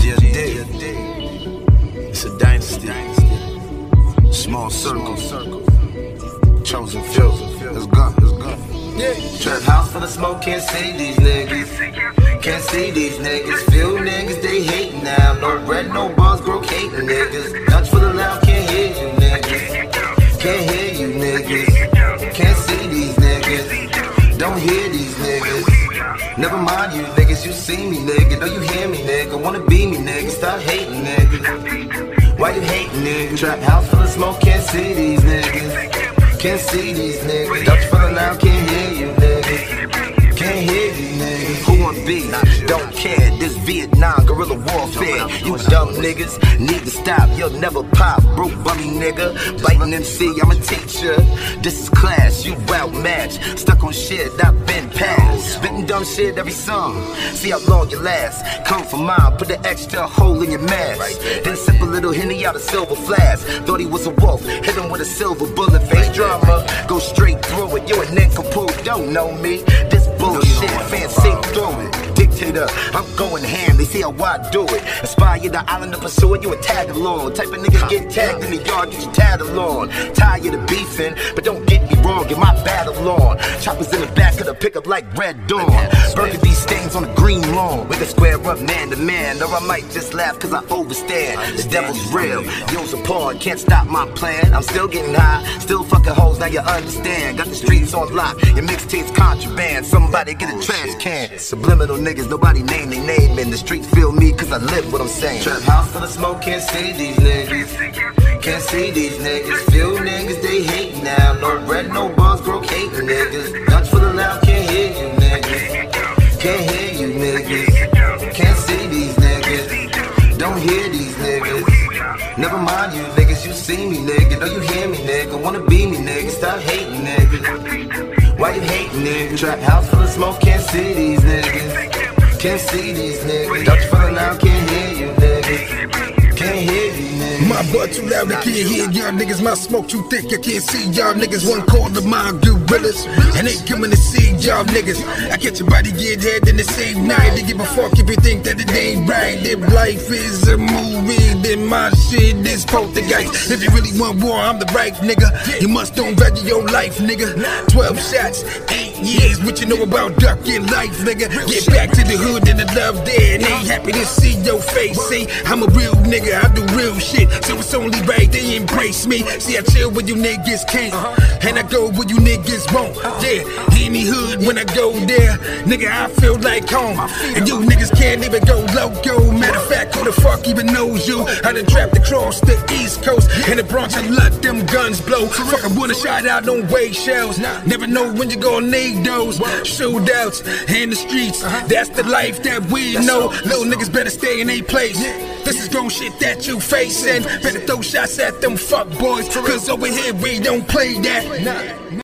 just did. It's a dynasty. Small circle. Chosen few. Let's go. Let's go. Yeah. Trap house for the smoke, can't see these niggas. Can't see these niggas. Feel niggas, they hate now. No bread, no bars, grow cake, niggas. Dutch for the left, Never mind you niggas, you see me nigga. Don't you hear me nigga? Wanna be me nigga. Stop hating nigga. Why you hating nigga? Trap house full of smoke, can't see these niggas. Can't see these niggas. Dutch for the loud, can't hear you niggas. Can't hear you niggas. Who wanna be? Don't care. This Vietnam guerrilla warfare. You dumb niggas need to stop. You'll never pop. Broke bummy nigga. Biting MC, I'm a teacher. This is class. You outmatched. Stuck on shit I've been past. Spitting dumb shit every song. See how long you last. Come for mine. Put an extra hole in your mask. Then sip a little henny out of silver flask. Thought he was a wolf. Hit him with a silver bullet. Face drama. Go straight through it. You a nincompoop. Don't know me. This bullshit. Fancy through it I'm going ham, they see how I do it. Inspire the island to pursue it, you a tag along. Type of nigga get tagged in the yard, you tagged along. Tired of beefing, but don't get wrong, get my battle on. Choppers in the back of the pickup like Red Dawn. Burgundy stains on the green lawn. We can square up man to man, or I might just laugh cause I overstand. The devil's real, yo's a pawn, can't stop my plan. I'm still getting high, still fucking hoes, now you understand. Got the streets on lock, your mixtape's contraband. Somebody get a trash can. Subliminal niggas, nobody name they name in the streets feel me cause I live what I'm saying. Trap house full of smoke, can't see these niggas. Can't see these niggas. Few niggas they hate mind you niggas, you see me nigga. Don't you hear me nigga? Wanna be me nigga. Stop hating nigga. Why you hating nigga? Trap house full of smoke, can't see these niggas. Can't see these niggas. Dutch for My butt too loud, I can't hear y'all niggas. My smoke too thick, I can't see y'all niggas. One call to my gorillas, and they coming to see y'all niggas. I catch your body get head in the same night. They give a fuck if you think that it ain't right. If life is a movie, then my shit is poltergeist. If you really want war, I'm the right nigga. You must don't value your life, nigga. 12 shots, 8 years. What you know about ducking life, nigga? Get back to the hood and the love there. And they happy to see your face. See, I'm a real nigga, I do real shit. So it's only right they embrace me. See, I chill when you niggas can't. And I go where you niggas won't. Yeah, any hood when I go there. Nigga, I feel like home. And you niggas can't even go loco. Matter of fact, who the fuck even knows you? I done trapped across the. In the Bronx, I let them guns blow. Fuck, I wanna shot out on way shells. Never know when you gonna need those. Shootouts in the streets. That's the life that we know. Little niggas better stay in their place. This is grown shit that you facing. Better throw shots at them fuck boys. Cause over here we don't play that.